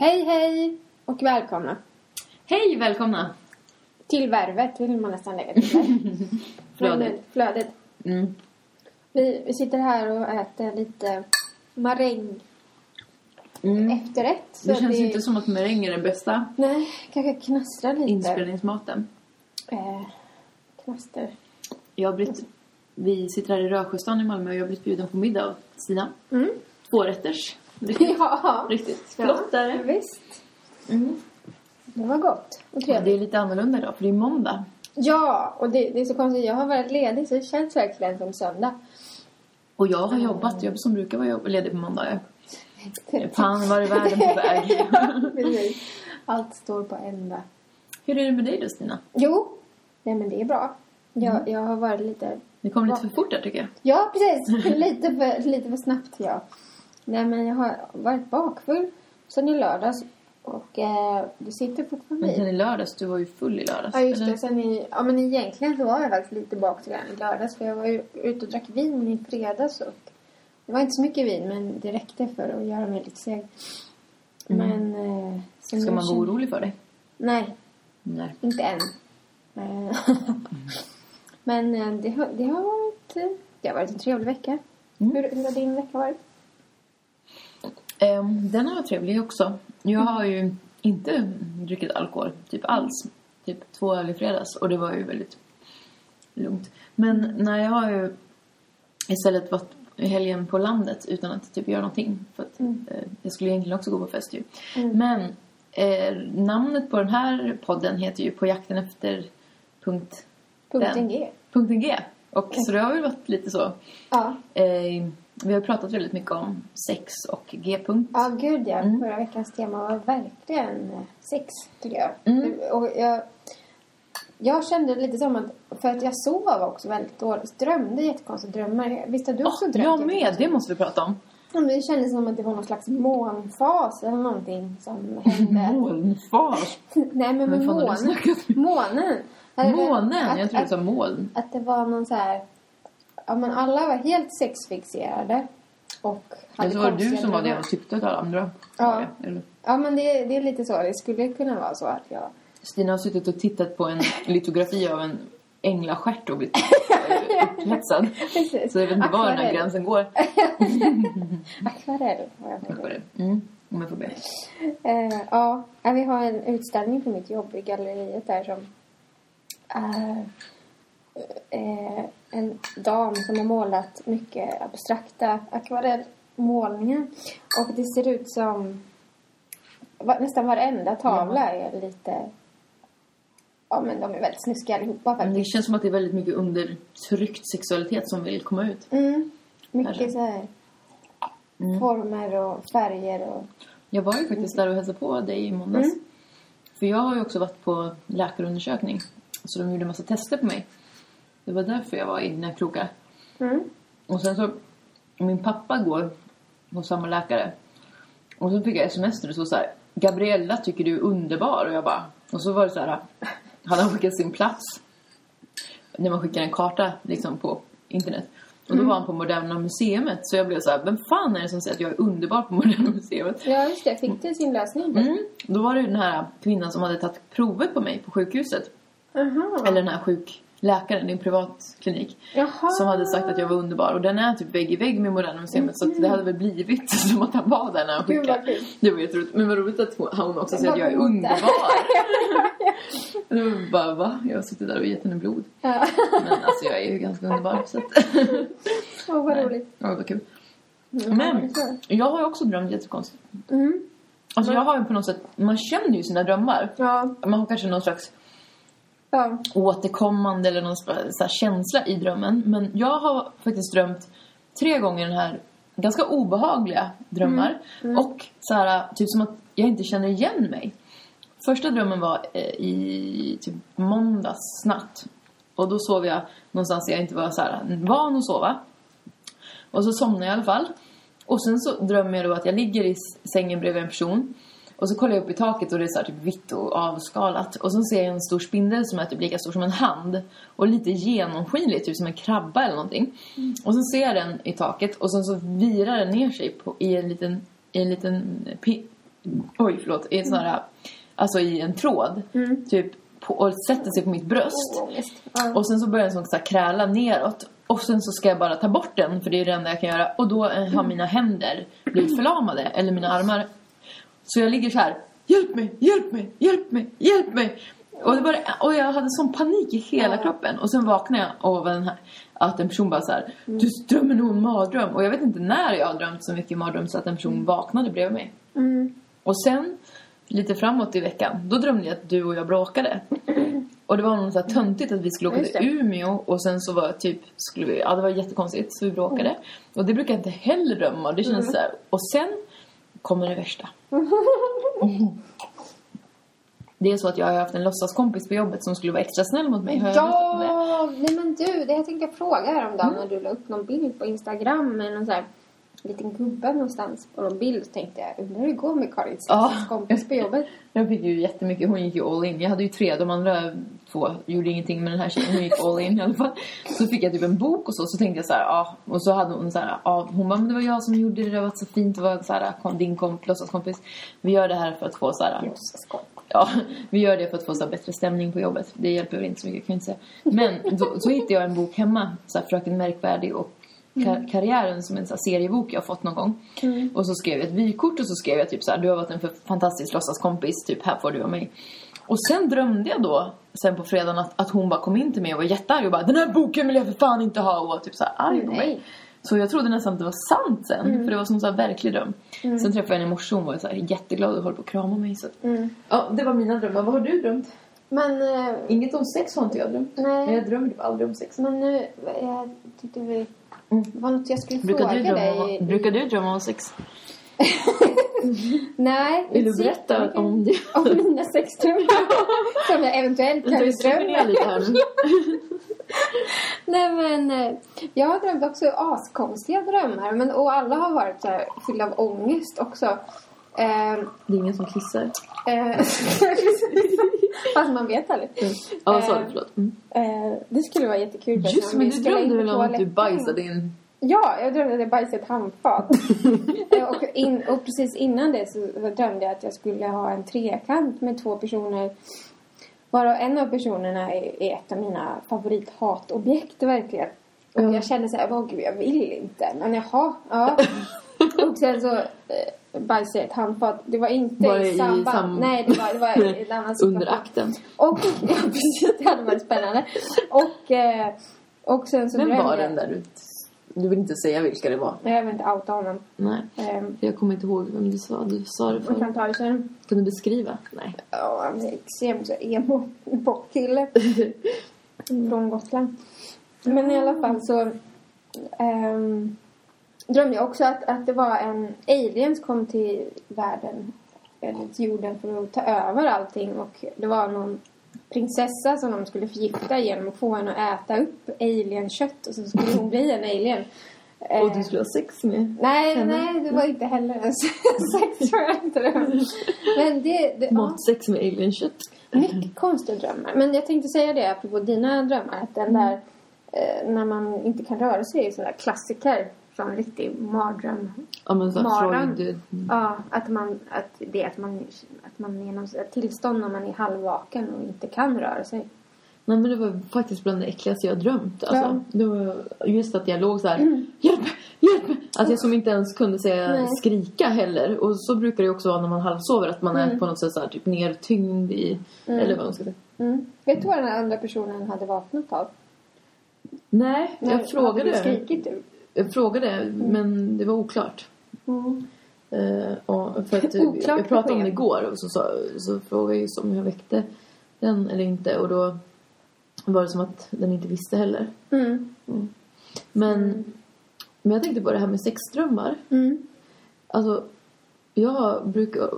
Hej, hej och välkomna Hej, välkomna! till Värvet vill man nästan lägga till. Flödet. Flödet. Mm. Vi, vi sitter här och äter lite maräng Mm. efterrätt. Det känns vi- inte som att maräng är den bästa Nej, kanske knastrar lite. inspelningsmaten. Eh, knaster. Jag har blivit, vi sitter här i Rösjöstan i Malmö och jag har blivit bjuden på middag av Stina. Mm. Riktigt, Ja, riktigt Ja, flott är det. visst. Mm. Det var gott och Ja, trevligt. det är lite annorlunda idag för det är måndag. Ja, och det, det är så konstigt. Jag har varit ledig så det känns verkligen som söndag. Och jag har jobbat, jag som brukar vara ledig på måndagar. Fan, var är världen på väg? Precis. Allt står på ända. Hur är det med dig då Stina? Jo, nej men det är bra. Jag, jag har varit lite... Det kom lite för fort där tycker jag. Ja, precis. lite, för, lite för snabbt, ja. Nej, men jag har varit bakfull sen i lördags. Och eh, det sitter fortfarande Men sen i. lördags, du var ju full i lördags. Ja, just eller? det. Sen i, ja, men egentligen så var jag faktiskt lite bakfull i lördags. För jag var ju ute och drack vin i fredags. Och det var inte så mycket vin, men det räckte för att göra mig lite seg. Men... Eh, sen Ska man vara kände- orolig för dig? Nej, Nej. Inte än. Eh, Men eh, det har, det har varit... eh, Det har varit en trevlig vecka. Mm. Hur, hur har din vecka varit? Ehm, den har varit trevlig också. Jag har ju inte druckit alkohol, typ alls. Typ två öl i fredags och det var ju väldigt lugnt. Men nej, jag har ju istället varit i helgen på landet utan att typ göra någonting. För att, Mm. eh, jag skulle egentligen också gå på fest ju. Mm. Men eh, namnet på den här podden heter ju På jakten efter punkt, Punkten Den. G. punkten G. Och så det har väl varit lite så. Ja. Eh, vi har pratat väldigt mycket om sex och G-punkt. Ja, gud ja. Mm. Förra veckans tema var verkligen sex, tycker jag. Mm. Och jag, jag kände lite som att... För att jag sov också väldigt dåligt. Drömde jättekonstiga drömmar. Visst har du också Åh, drömt? jag med, det måste vi prata om. Ja, men Det kändes som att det var någon slags månfas eller någonting som hände. Molnfas. Nej, men med månen. Månen. Månen? Jag trodde du sa moln. att det var någon så här... Ja, men alla var helt sexfixerade. Och hade Eller så var det du som var det och tyckte att alla andra Ja. var det. Eller? Ja, men det, det är lite så. Det skulle kunna vara så att jag... Stina har suttit och tittat på en litografi av en änglastjärt och blivit eh, upphetsad. Så jag vet inte var den här Akvarell. gränsen går. Akvarell har jag det. Mm, om jag får be. Eh, ja, vi har en utställning på mitt jobb i galleriet där som är eh, en dam som har målat mycket abstrakta akvarellmålningar. Och det ser ut som nästan varenda tavla är lite Ja men de är väldigt snuskiga allihopa Men det faktiskt. känns som att det är väldigt mycket undertryckt sexualitet som vill komma ut. Mm, mycket Kanske. så här Mm. former och färger och Jag var ju faktiskt där och hälsade på dig i måndags. Mm. För jag har ju också varit på läkarundersökning. Så de gjorde en massa tester på mig. Det var därför jag var i dina krokar. mm. Och sen så, min pappa går hos samma läkare. Och så fick jag sms där det stod så här, Gabriella tycker du är underbar. Och jag bara, och så var det så här, hade han skickat sin plats. När man skickar en karta liksom på internet. Och då var han på Moderna Museet. Så jag blev så här, vem fan är det som säger att jag är underbar på Moderna Museet? Ja just det, fick du sin lösning? Mm. Då var det den här kvinnan som hade tagit prover på mig på sjukhuset. Aha. Eller den här sjukläkaren, det är en privat klinik. Jaha. Som hade sagt att jag var underbar. Och den är typ vägg i vägg med Moderna Museet. Så att det hade väl blivit som att han var där när han skickade. Det var jätteroligt. Men vad roligt att hon- hon också säger att jag är underbar. Det var bara, va? Jag har suttit där och gett henne blod. Ja. Men alltså jag är ju ganska underbar. Så att, Åh, vad roligt. ja, vad kul. Mm, Men så. jag har ju också drömt jättekonstigt. Mm. Alltså jag har ju på något sätt, man känner ju sina drömmar. Ja. Man har kanske någon slags Ja. återkommande eller någon så känsla i drömmen. Men jag har faktiskt drömt tre gånger den här ganska obehagliga drömmar. Och så här, typ som att jag inte känner igen mig. Första drömmen var eh, i typ måndags natt. Och då sov jag någonstans jag inte var så här, van att sova. Och så somnade jag i alla fall. Och sen så drömmer jag då att jag ligger i sängen bredvid en person. Och så kollar jag upp i taket och det är så typ vitt och avskalat. Och så ser jag en stor spindel som är typ lika stor som en hand. Och lite genomskinlig, typ som en krabba eller någonting. Och så ser jag den i taket och sen så virar den ner sig på, i en liten, i en liten oj förlåt, i en sån här, alltså i en tråd. Typ, på, och sätter sig på mitt bröst. Ja. Och sen så börjar den så, så här, kräla neråt. Och sen så ska jag bara ta bort den, för det är det enda jag kan göra. Och då har mina händer blivit förlamade, eller mina armar. Så jag ligger så här, hjälp mig, hjälp mig, hjälp mig, hjälp mig. Och, det bara, och jag hade sån panik i hela Ja. kroppen. Och sen vaknade jag av den här, att en person bara så här, du drömmer nog en mardröm. Och jag vet inte när jag har drömt så mycket mardröm så att en person vaknade bredvid mig. Mm. Och sen, lite framåt i veckan, då drömde jag att du och jag bråkade. Och det var något så töntigt att vi skulle åka till Umeå och sen så var typ, skulle vi, ja det var jättekonstigt så vi bråkade. Och det brukar jag inte heller drömma det kändes så här. Och sen kommer det värsta. Det är så att jag har haft en låtsaskompis på jobbet som skulle vara extra snäll mot mig. Har? Ja, nej men du, det jag tänkte fråga häromdagen Mm. när du la upp någon bild på Instagram med någon så här liten gubbe någonstans på någon bild så tänkte jag, undrar hur det går med Karins Ja. kompis på jobbet. Jag fick ju jättemycket, hon gick ju all in. Jag hade ju tre, de andra två gjorde ingenting men den här tjejen hon gick all in i alla fall. Så fick jag typ en bok och så, så tänkte jag så här, ja. Och så hade hon så här, ja. Hon bara, men det var jag som gjorde det, det var så fint, det var så här, kom, din komp, låtsaskompis. Vi gör det här för att få så här, ja, vi gör det för att få så här, bättre stämning på jobbet. Det hjälper väl inte så mycket, kan jag inte säga. Men då, så hittade jag en bok hemma, så här, Fröken Märkvärdig och Ka- Karriären som en så seriebok jag har fått någon gång. Och så skrev jag ett vykort och så skrev jag typ så här, du har varit en för fantastisk låtsaskompis, typ här får du av mig. Och sen drömde jag då, sen på fredagen, att, att hon bara kom in till mig och var jättearg och bara den här boken vill jag för fan inte ha och var typ så här arg på mig. Så jag trodde nästan att det var sant sen, för det var som en verklig dröm. Sen träffade jag henne i morse och hon var så här jätteglad och höll på att krama mig. Så. Mm. Ja, det var mina drömmar. Vad har du drömt? Men, eh, Inget om sex har inte jag drömt. Nej. Jag drömmer typ aldrig om sex. men nu, jag tyckte vi, Mm. det var något jag skulle Brukar fråga du, drömma dig. om, brukar du drömma om sex? Nej. Vill du berätta om det? Om mina sexdrömmar. Som jag eventuellt kan ner lite drömma. här. Nej men, eh, jag har drömt också askonstiga drömmar. Men, och alla har varit så här, fyllda av ångest också. Eh, Det är ingen som kissar. eh, Fast man vet aldrig. Ja, sorry, förlåt. Mm. Eh, det skulle vara jättekul. Just om men du drömde väl om att du bajsade in... Ja, jag drömde att jag bajsade ett handfat. Eh, och, in, och precis innan det så drömde jag att jag skulle ha en trekant med två personer. Varav en av personerna är, är ett av mina favorithatobjekt verkligen. Och Ja. jag kände så här, åh gud jag vill inte. Men jaha, ja. och sen så eh, bajsade jag ett handfat. Det var inte Var i i samband. sam- Nej, det var, det var i en annan situation. Under akten. Och, ja precis, det hade varit spännande. Och, eh, och sen så Vem var den där du... Du vill inte säga vilka det var? Nej, Jag vill inte outa honom. Nej. Ehm, Jag kommer inte ihåg vem du sa. Du sa det förut. kan ta det sen. Kan du beskriva? Nej. Ja, han är extremt så emo popkille. Från Gotland. Men i alla fall så ehm, drömde jag också att, att det var en aliens kom till världen, eller till jorden för att ta över allting och det var någon prinsessa som de skulle förgifta genom att få henne att äta upp alienkött och så skulle hon bli en alien. Och du skulle ha sex med... Nej, henne? nej, det var inte heller en sex tror jag inte det var. Men det, det Matsex med alienkött. mycket konstiga drömmar. Men jag tänkte säga det apropå dina drömmar. Att den där eh, när man inte kan röra sig är sån där klassiker från riktig mardröm. Ja men såhär Maran. Freud... Ja, att man, att det är att man, att man är i något tillstånd när man är halvvaken och inte kan röra sig. Nej men det var faktiskt bland det äckligaste jag drömt. Alltså, Ja. det var just att jag låg så här, hjälp mig, hjälp mig! Att jag som inte ens kunde säga Nej. skrika heller. Och så brukar det också vara när man halvsover, att man är Mm. på något sätt så här, typ nertyngd i, eller vad man ska säga. Mm. Vet du vad den andra personen hade vaknat av? Nej, När- jag Hade du frågade. skrikit du? Jag frågade, men det var oklart. Mm. Eh, och för att Oklart jag pratade om det igår och så, sa, så frågade jag om jag väckte den eller inte. Och då var det som att den inte visste heller. Mm. Men, men jag tänkte på det här med sexdrömmar. Mm. Alltså, jag brukar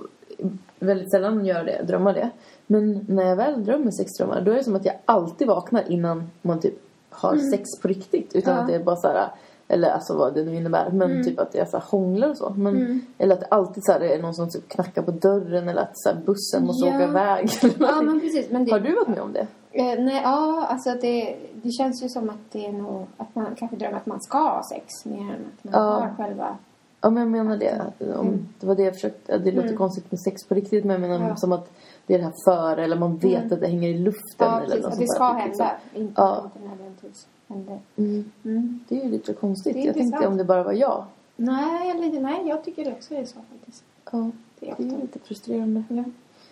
väldigt sällan göra det, drömma det. Men när jag väl drömmer sexdrömmar, då är det som att jag alltid vaknar innan man typ har sex på riktigt. Utan Ja. att det är bara så här, eller alltså vad det nu innebär. Men typ att jag så här hånglar och så. Men, Eller att det alltid så här, är någon som typ knackar på dörren eller att så här, bussen måste Ja. åka iväg. Ja, men precis. Men det, Har du varit med om det? Eh, nej, ja, alltså det, det känns ju som att det är nog, att man kanske drömmer att man ska ha sex mer än att man Ja. har själva Ja, men jag menar det. Om, Det var det jag försökte... Det låter Mm. konstigt med sex på riktigt, men jag menar Ja. som att det är det här före eller man vet Mm. att det hänger i luften Ja, eller precis. något Att det ska där, liksom. hända. Inte, Ja. nödvändigtvis händer. Mm. Mm. Det är ju lite konstigt. Är jag tänkte om det bara var jag. Nej, eller, nej, jag tycker det också är så faktiskt. Ja, Det är det är lite frustrerande. Ja.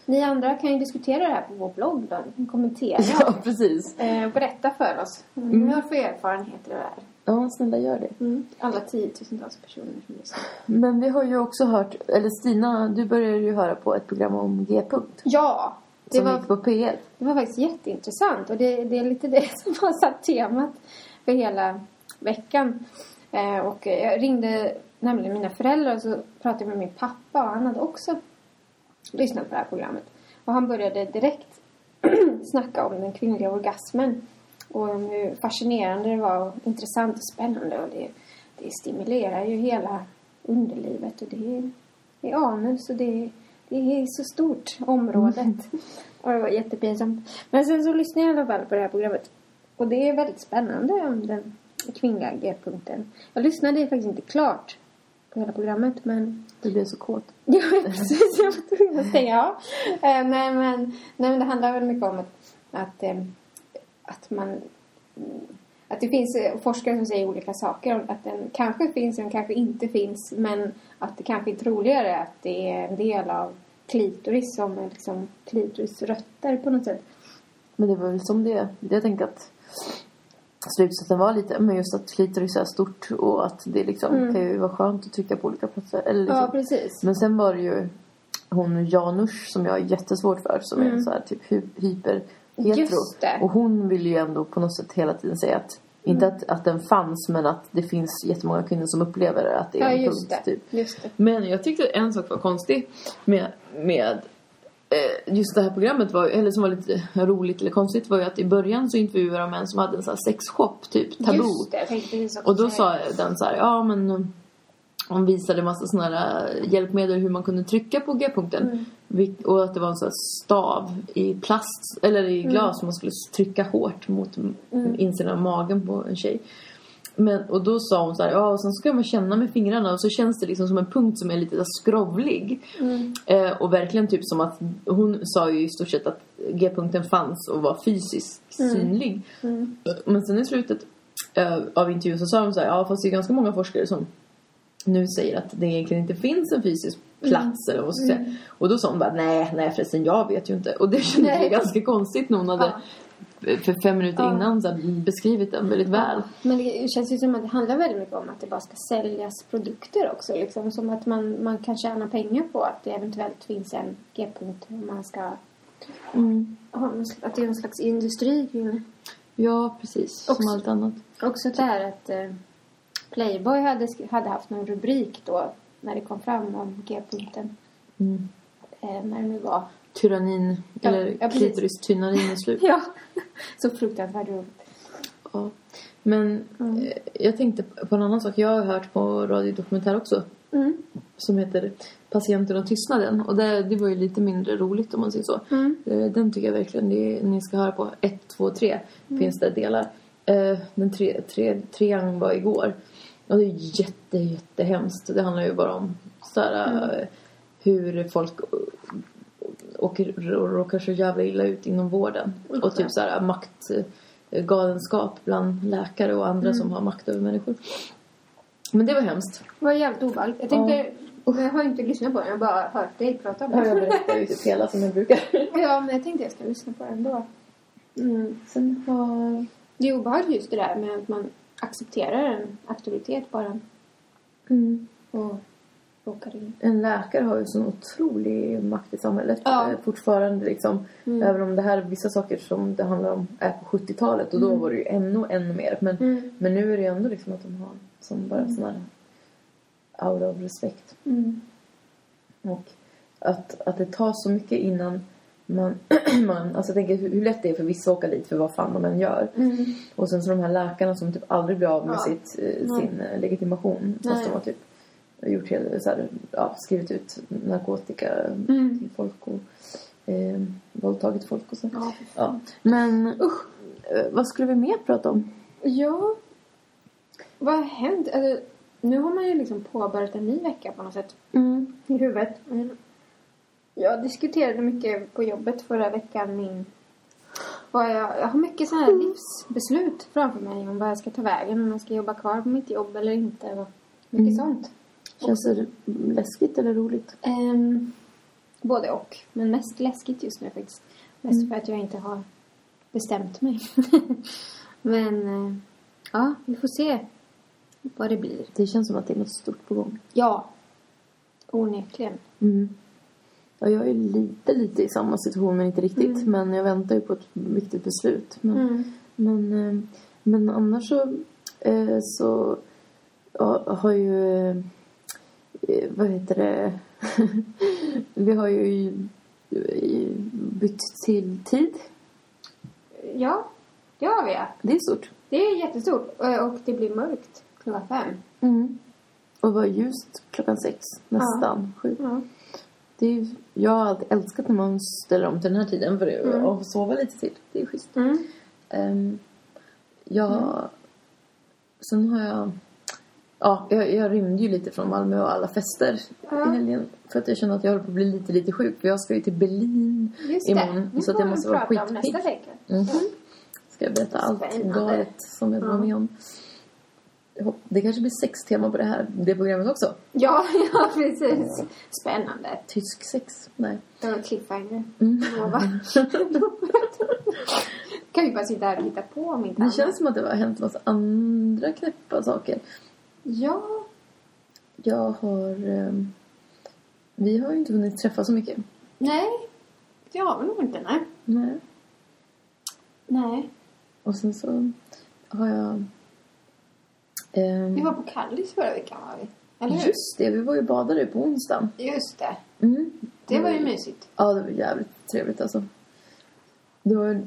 Ni andra kan ju diskutera det här på vår blogg då. Ni kan kommentera. Ja, precis. Eh, berätta för oss. Mm. ni har för erfarenheter av det här. Ja, snälla gör det. Alla tiotusentals personer som lyssnar. Men vi har ju också hört, eller Stina, du började ju höra på ett program om G-punkt. Ja, Som var, gick på P1. det var faktiskt jätteintressant. Och det, det är lite det som har satt temat för hela veckan. Eh, och jag ringde nämligen mina föräldrar och så pratade jag med min pappa och han hade också lyssnat på det här programmet. Och han började direkt snacka om den kvinnliga orgasmen. Och hur fascinerande det var och intressant och spännande. Och det, det stimulerar ju hela underlivet och det är, det är anus och det är, det är så stort området. Och det var jättepinsamt. Men sen så lyssnade jag i alla fall på det här programmet. Och det är väldigt spännande om den kvinnliga G-punkten. Jag lyssnade faktiskt inte klart på hela programmet men Du blev så kåt. Ja, precis. Jag var tvungen att stänga av. Eh, nej, men, nej, men det handlar väl mycket om att, att, eh, att man... mm, Att det finns eh, forskare som säger olika saker. Att den kanske finns, den kanske inte finns. Men att det kanske är troligare att det är en del av klitoris som är liksom klitorisrötter på något sätt. Men det var väl som det. Jag tänker att slutsatsen var lite, men just att klitoris är stort och att det liksom Mm. kan ju vara skönt att trycka på olika platser. Eller liksom. Ja, precis. Men sen var det ju hon Janusz som jag har jättesvårt för som är Mm. så här typ hy- hyper hetero. Och hon vill ju ändå på något sätt hela tiden säga att inte att, att den fanns men att det finns jättemånga kvinnor som upplever att det är Ja, en punkt det. typ. Just det. Men jag tyckte en sak var konstig med, med eh, just det här programmet var, eller som var lite roligt eller konstigt var ju att i början så intervjuade de en som hade en sån här sexshop, typ tabu. Just det. Jag tänkte precis också Och då sa den så här, ja men hon visade massa här uh, hjälpmedel hur man kunde trycka på G-punkten. Mm. Och att det var en sån här stav i plast, eller i glas som man skulle trycka hårt mot mm. insidan av magen på en tjej. Men, och då sa hon så här, ja och sen ska man känna med fingrarna och så känns det liksom som en punkt som är lite så skrovlig. Mm. Eh, och verkligen typ som att hon sa ju i stort sett att G-punkten fanns och var fysiskt synlig. Mm. Men sen i slutet eh, av intervjun så sa de så här, ja fast det är ganska många forskare som nu säger att det egentligen inte finns en fysisk plats eller vad man ska säga. Och då sa hon bara, nej, nej förresten jag vet ju inte. Och det kändes ju ganska konstigt när hon hade för fem minuter Ja. innan så här, beskrivit den väldigt väl. Men det känns ju som att det handlar väldigt mycket om att det bara ska säljas produkter också. Liksom. Som att man, man kan tjäna pengar på att det eventuellt finns en G-punkt. Man ska ha sl- att det är en slags industri. kring- Ja, precis. Som Också- allt annat. Också det här att eh, Playboy hade, hade haft någon rubrik då när det kom fram om G-punkten. Mm. Eh, när det nu var. Tyrannin, Ja, eller ja, precis. klitoris-tyrannin är slut. Ja, så fruktansvärt roligt. Ja. Men Mm. eh, jag tänkte på en annan sak. Jag har hört på Radio Dokumentär också. Mm. Som heter Patienten och tystnaden. Och det, det var ju lite mindre roligt om man säger så. Mm. Eh, Den tycker jag verkligen det, ni ska höra på. 1, 2, 3 finns det delar. Eh, Den tre, tre, trean var igår. Och det är jätte, jättehemskt. Det handlar ju bara om så här, eh, hur folk åker, råkar så jävla illa ut inom vården. Och typ så här makt, eh, galenskap bland läkare och andra som har makt över människor. Men det var hemskt. Det var jävligt obehagligt. Jag tänkte, jag har inte lyssnat på den, jag har bara hört dig prata om Ja, jag berättar ju typ hela som jag brukar. Ja, men jag tänkte jag ska lyssna på den ändå. Mm. Sen har... Det är obehagligt just det där med att man accepterar en aktivitet bara Mm. och råkar in. En läkare har ju sån otrolig makt i samhället Ja. eh, fortfarande liksom. Mm. Även om det här vissa saker som det handlar om är på 70-talet och då var det ju ännu, ännu mer. Men, Mm. men nu är det ju ändå liksom att de har som bara sån här aura av respekt. Mm. Och att, att det tar så mycket innan man, man alltså jag tänker hur, hur lätt det är för vissa att åka dit för vad fan de än gör. Mm. Och sen så de här läkarna som typ aldrig blir av med Ja. sitt, eh, sin eh, legitimation. Fast Nej. de har typ gjort hela, så här, ja, skrivit ut narkotika Mm. till folk och eh, våldtagit folk och så. Ja, Ja. Men usch, eh, vad skulle vi mer prata om? Ja. Vad har hänt? Alltså, nu har man ju liksom påbörjat en ny vecka på något sätt Mm. i huvudet. Men jag diskuterade mycket på jobbet förra veckan min... Jag, jag har mycket sådana här livsbeslut framför mig om vad jag ska ta vägen. Om jag ska jobba kvar på mitt jobb eller inte. Och mycket sånt. Känns det läskigt eller roligt? Ehm, både och. Men mest läskigt just nu faktiskt. Mest för att jag inte har bestämt mig. Men eh, ja, vi får se vad det blir. Det känns som att det är något stort på gång. Ja, onekligen. Mm. Ja, jag är lite, lite i samma situation, men inte riktigt. Men jag väntar ju på ett viktigt beslut. Men, Mm. men, eh, men annars så, eh, så ja, har ju... eh, Vad heter det? Vi har ju bytt till tid. Ja, det har vi ja. Det är stort. Det är jättestort. Och det blir mörkt klockan fem. Mm. Och var ljust klockan sex, nästan sju. Ja. Det är, ju- jag har alltid älskat när man ställer om till den här tiden för det, Mm. och sova lite till. Det är schysst. Mm. Um, jag... Sen har jag... Ja, jag, jag rymde ju lite från Malmö och alla fester i helgen. För att jag känner att jag håller på att bli lite, lite sjuk. För jag ska ju till Berlin Just imorgon. det. Så att jag måste vara skitpigg. nästa vecka. Mhm. Ska jag berätta allt galet som jag var med om. Det kanske blir sextema på det här det programmet också. Ja, ja precis. Spännande. Tysk sex? Nej. Det var en cliffhanger. Mm. Kan vi bara sitta här och hitta på om inte Det annat. känns som att det har hänt massa andra knäppa saker. Ja. Jag har... ehm, vi har ju inte hunnit träffa så mycket. Nej. Det har vi nog inte, nej. Nej. Nej. Och sen så har jag... ehm, Vi var på Kallis förra veckan, var vi? Eller hur? Just det, vi var ju badade på onsdagen. Just det. Mm. Det var ju mysigt. Ja, det var jävligt trevligt alltså. Det var,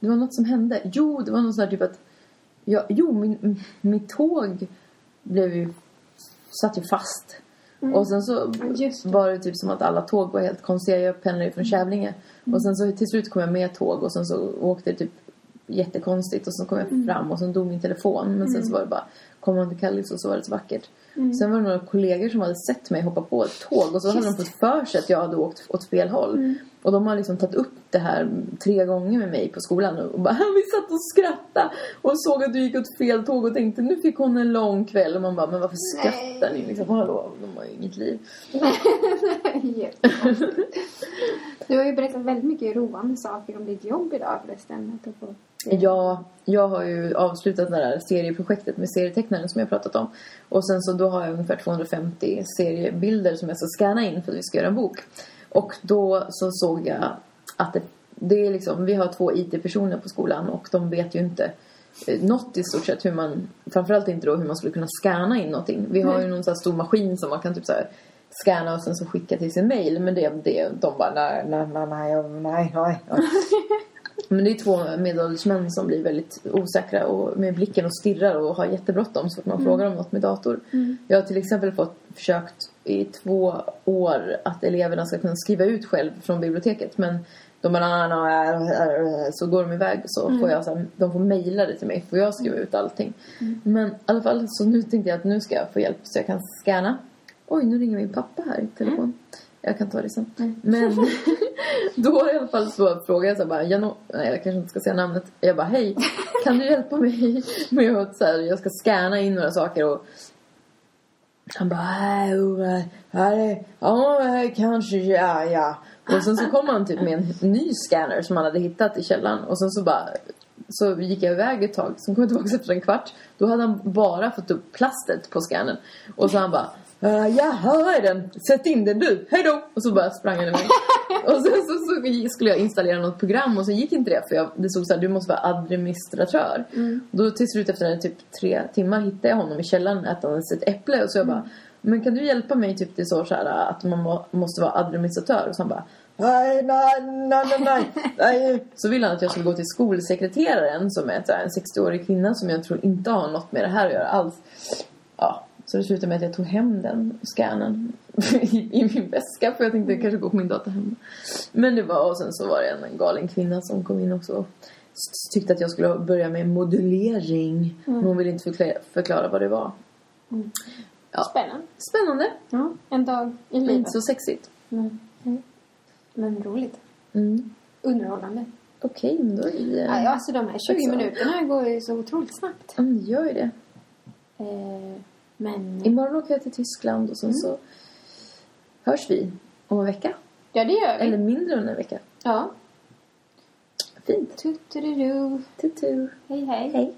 det var något som hände. Jo, det var något sånt här typ att... Ja, jo, min, mitt tåg blev ju... Satt ju fast. Och sen så Mm. Det. var det typ som att alla tåg var helt konstiga. Jag pendlar ju från Kävlinge. Och sen så till slut kom jag med tåg och sen så åkte det typ jättekonstigt och så kom jag Mm. fram och sen dog min telefon. Men sen så var det bara, kom man till Kallis och så var det så vackert. Mm. Sen var det några kollegor som hade sett mig hoppa på ett tåg och så hade de fått för sig att jag hade åkt åt fel håll. Mm. Och de har liksom tagit upp det här tre gånger med mig på skolan och bara vi satt och skrattade och såg att du gick åt fel tåg och tänkte nu fick hon en lång kväll och man bara men varför skrattar ni liksom? Hallå, de har ju inget liv. Du har ju berättat väldigt mycket roande saker om ditt jobb idag förresten. Ja, jag har ju avslutat det där serieprojektet med serietecknaren som jag pratat om. Och sen så då har jag ungefär 250 seriebilder som jag ska scanna in för att vi ska göra en bok. Och då så såg jag att det, det är liksom, vi har två IT-personer på skolan och de vet ju inte eh, något i stort sett hur man, framförallt inte då hur man skulle kunna scanna in någonting. Vi har ju någon sån här stor maskin som man kan typ så här scanna och sen så skicka till sin mail. Men det, det de bara nej, nej, nej, nej, nej. Men det är två medelålders män som blir väldigt osäkra och med blicken och stirrar och har jättebråttom så fort man frågar om något med dator. Jag har till exempel fått försökt i två år att eleverna ska kunna skriva ut själv från biblioteket men de bara "Ah, nej, nej, nej." så går de iväg så får jag så här, de får mejla det till mig får jag skriva ut allting. Men i alla fall så nu tänkte jag att nu ska jag få hjälp så jag kan scanna. Oj, nu ringer min pappa här i telefon. Jag kan ta det sen. Men då i alla fall så frågade jag så här bara, Jano, nej jag kanske inte ska säga namnet. Jag bara, hej, kan du hjälpa mig med att så här, jag ska scanna in några saker och han bara, "Nej, oh, nej, ja, eh, kanske, ja, ja. Och sen så kom han typ med en ny scanner som han hade hittat i källaren och sen så bara så gick jag iväg ett tag, sen kom jag tillbaka efter en kvart. Då hade han bara fått upp plastet på scannern. Och så han bara Uh, ja, här är den. Sätt in den du. Hej då! Och så bara sprang han iväg. och sen så, så skulle jag installera något program och så gick inte det för jag, det stod så här, du måste vara administratör. Då till slut efter typ tre timmar hittade jag honom i källaren ätandes ett äpple och så jag bara men kan du hjälpa mig typ det så, så här, att man må, måste vara administratör? Och så han bara Nej, nej, nej, nej, nej. Så ville han att jag skulle gå till skolsekreteraren som är en 60-årig kvinna som jag tror inte har något med det här att göra alls. Ja, så det slutade med att jag tog hem den scannen i, i min väska för jag tänkte jag kanske gå på min dator hemma. Men det var, och sen så var det en galen kvinna som kom in också och tyckte att jag skulle börja med modulering. Men hon ville inte förklara, förklara vad det var. Ja. Spännande. Spännande. Ja. En dag i livet. inte så sexigt. Men, men roligt. Mm. Underhållande. Okej, men då är vi... Ja, ja, alltså de här 20 Så. minuterna går ju så otroligt snabbt. Men det gör ju det. Eh, men... Imorgon åker jag till Tyskland och sen så hörs vi om en vecka. Ja, det gör vi. Eller mindre än en vecka. Ja. Fint. Tuturidu. Tutu. Hej, hej. Hej.